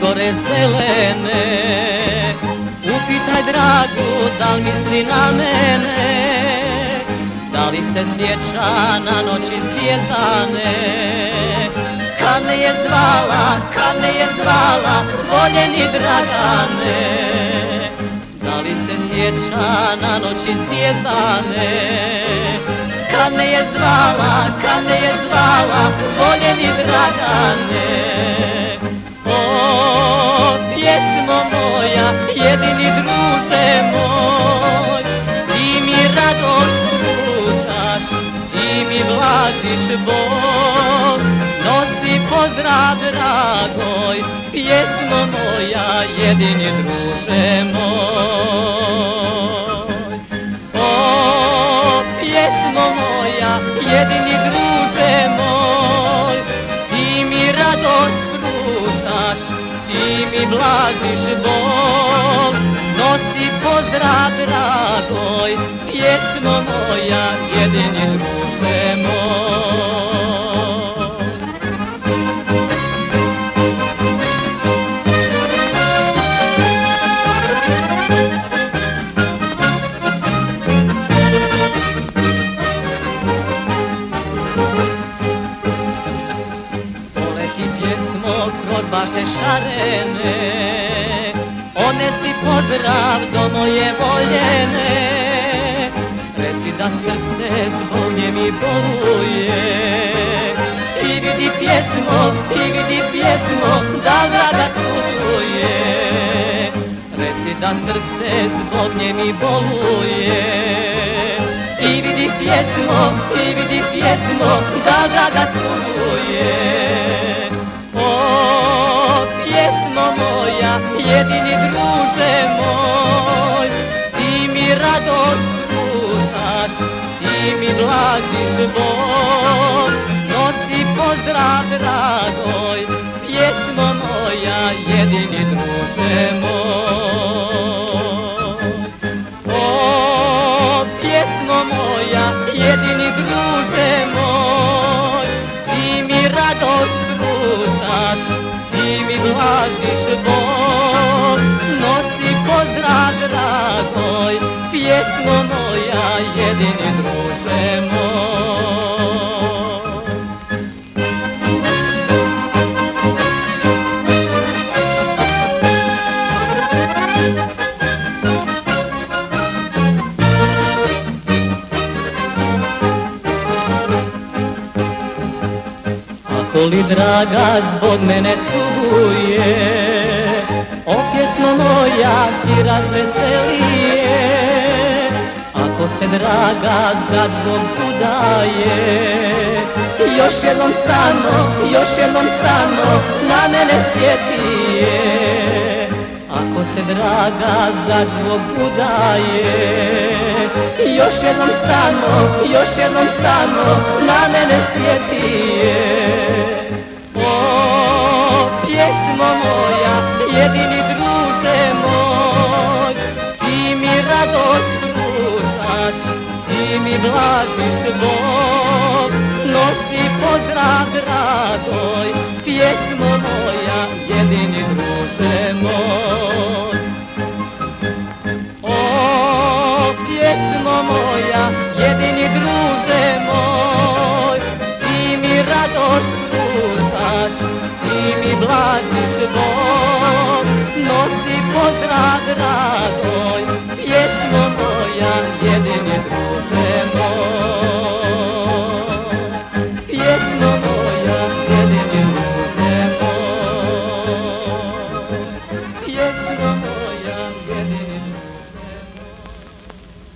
gore zelene. Upitaj dragu, da li misli na mene? Da li se sjeća na noći zvijezdane Kad me je zvala, kad me je zvala Voljeni Dragane. Da li se sjeća na noći zvijezdane Kad me je zvala, kad me je zvala Voljeni Dragane vlažiš Bog Nosi pozdrav dragoj, pjesmo moja, jedini druže moj. O, pjesmo moja, jedini druže moj Ti mi radost pružaš, ti mi blažiš Bog Nosi pozdrav dragoj, pjesmo moja, jedini druže kroz bašte šarene Onesi pozdrav do moje voljene. Reci da srce zbog nje mi boluje I vidi pjesmo, i vidi pjesmo Da draga truje Reci da srce zbog nje mi boluje I vidi pjesmo, i vidi pjesmo Da draga truje mi blažiš Bog Nosi pozdrav dragoj, pjesmo moja, jedini druže moj. O, pjesmo moja, jedini druže moj Ti mi radost pružaš, ti mi blažiš Ako li draga zbog mene tuguje O pjesmo moja ti razveselije. Ako se draga za Bog udaje Još jednom samo, još jednom samo na mene sjetije Ako se draga za Bog udaje Još jednom samo, još jednom samo na mene sjetije pesmo moja, jedini druže moj. Ti mi radost pružaš, ti mi blažiš bol, nosi pozdrav radoj, pjesmo moja, jedini druže moj. O, pjesmo moja, jedini druže moj, ti mi radost राग राग